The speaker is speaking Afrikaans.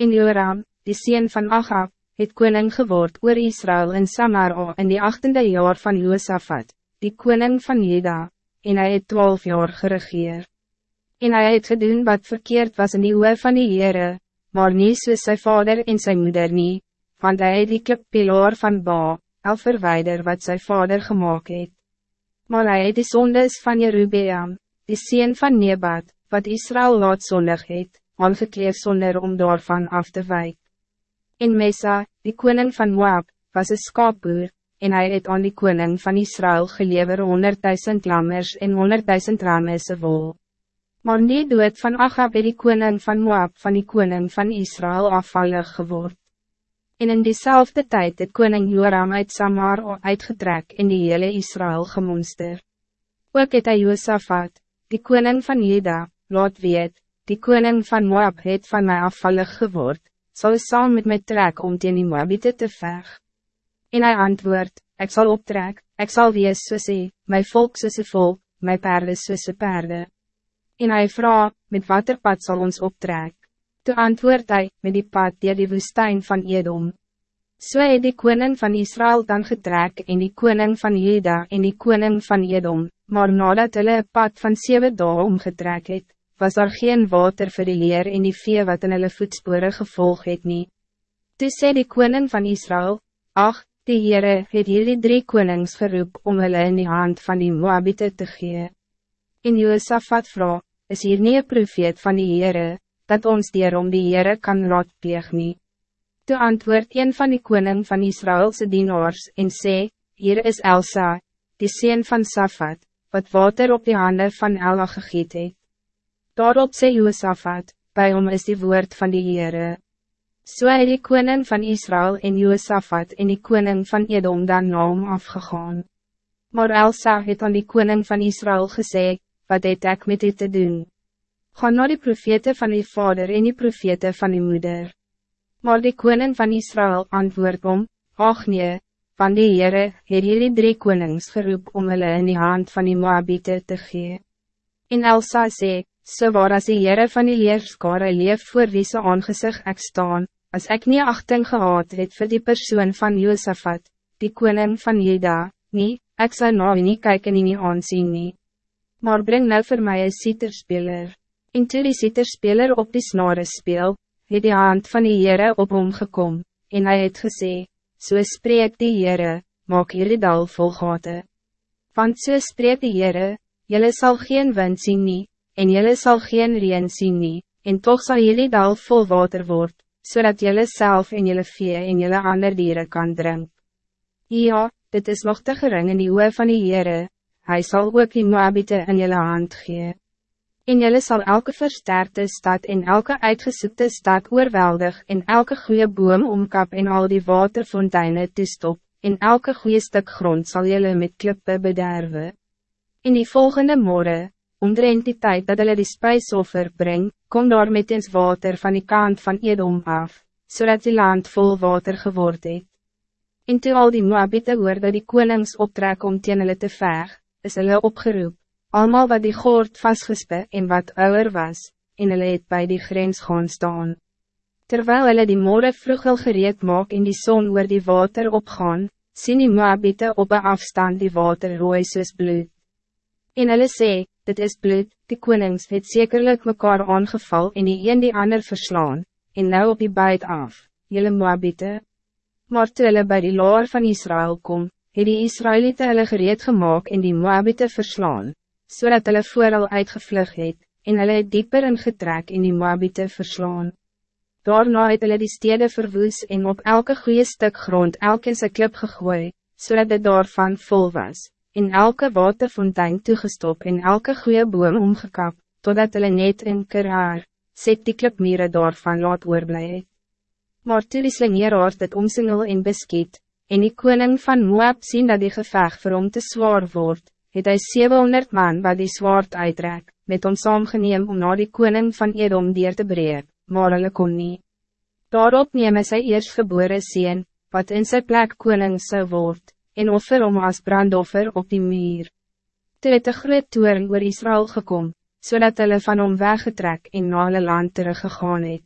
In Joram, die sien van Achab, het koning geword oor Israël in Samara in die achtende jaar van Josafat, die koning van Juda, en hij het twaalf jaar geregeer. En hij het gedoen wat verkeerd was in die oor van die Heere, maar niet soos sy vader en zijn moeder nie, want hij het die klippilaar van Ba, al verwijder wat zijn vader gemaakt het. Maar hij het die sondes van Jerubeam, die sien van Nebat, wat Israël laat zondig het, aangekleed zonder om daarvan af te wijken. In Mesa, die koning van Moab, was een skaapboer, en hij het aan die koning van Israël gelever honderdduisend lammers en honderdduisend ramese wol. Maar nie dood van Achab het die koning van Moab van die koning van Israël afvallig geword. En in diezelfde tijd het koning Joram uit Samar uitgetrek in die hele Israël gemonster. Ook het hy Josafat, die koning van Juda, laat weet, die koning van Moab het van mij afvallig geword, zal saam met my trek om teen die Moabite te veg. En hij antwoord, ik zal optrek, ik zal wees soos hy, my volk soos een volk, my perde soos een perde. En hij vraag, met wat er pad zal ons optrek? Toe antwoord hij, met die pad die die woestijn van Edom. So het die koning van Israël dan getrek en die koning van Juda en die koning van Edom, maar nadat hulle een pad van zeven dagen omgetrek het, was er geen water vir die leer en die vee wat in hulle voetspore gevolg het nie. Toe sê die koning van Israël, ach, die Heere het hierdie drie konings geroep om hulle in die hand van die Moabite te gee. En Joosafat vraag, is hier nie een profeet van die Heere, dat ons dier om die Heere kan raadpleeg nie. Toe antwoord een van die koning van Israëlse dienaars en sê, hier is Elsa, die sien van Safat, wat water op die handen van Ella gegiet het. Daarop sê Joosafat, bij hom is die woord van die Heere. So het die koning van Israël en Joosafat en die koning van Edom dan na hom afgegaan. Maar Elsa het aan die koning van Israël gesê, wat het ek met dit te doen? Ga naar die profete van die vader en die profete van die moeder. Maar die koning van Israël antwoord om, ach nee, van die Heere het hierdie drie konings geroep om hulle in die hand van die Moabite te gee. En Elsa sê, so waar as die Heere van die leerskare leef voor wie se aangezicht ek staan, as ek nie achting gehad het vir die persoon van Josafat, die koning van Juda, nie, ek sal nou nie kyk en nie aansien nie. Maar breng nou voor mij een sieterspeler. En toe die sieterspeler op die snare speel, het die hand van die Heere op hom gekom, en hij het gesê, so spreek die Heere, maak hierdie dal vol gate. Want so spreek die Heere, jylle sal geen wind zien nie, en jullie zal geen reen zien nie, en toch zal jullie dal vol water worden, zodat jullie zelf en jullie vee en jullie andere dieren kan drinken. Ja, dit is nog te gering in die oor van die Heere, hy sal ook die Moabite in jullie hand gee. En jullie zal elke versterkte stad en elke uitgesoekte stad oorweldig en elke goede boom omkap en al die waterfonteinen toestop, en elke goede stuk grond zal jullie met klippe bederven. In die volgende morgen, omdreend die tijd dat hulle die spijsoffer breng, kom daar met eens water van die kant van Edom af, zodat die land vol water geword het. En toe al die Moabite hoorde die konings optrek om teen hulle te veg, is hulle opgeroep, allemaal wat die goord vastgespe en wat ouder was, en hulle het by die grens gaan staan. Terwijl hulle die morgen vroeg wil gereed maak en die zon oor die water opgaan, sien die Moabite op een afstand die water rooi soos bloed. En hulle sê, dit is bloed, die konings het zekerlijk mekaar aangeval en die een die ander verslaan, en nou op die buit af, jylle Moabite. Maar toe hulle by die laar van Israël kom, het die Israëlieten hulle gereed gemaakt en die Moabite verslaan, zodat so hulle vooral uitgevlug het, en hulle het dieper ingetrek en die Moabite verslaan. Daarna het hulle die stede verwoes en op elke goede stuk grond elk in sy klip gegooi, zodat so het daarvan vol was in elke waterfontein toegestop en elke goede boom omgekap, totdat hulle net in Keraar, set die klipmere daarvan laat oorblij. Maar toe die slingeraars dit omsingel en beskiet, en die koning van Moab sien dat die geveg vir hom te zwaar wordt, het hy 700 man wat die zwaard uitrek, met ons saamgeneem om na die koning van Edom dier te breek, maar hulle kon nie. Daarop neem hy sy eerstgebore sien, wat in sy plek koning zou worden en offer om as brandoffer op die muur. Toe het een groot toering oor Israël gekom, zodat so hulle van hom weggetrek en na hulle land teruggegaan het.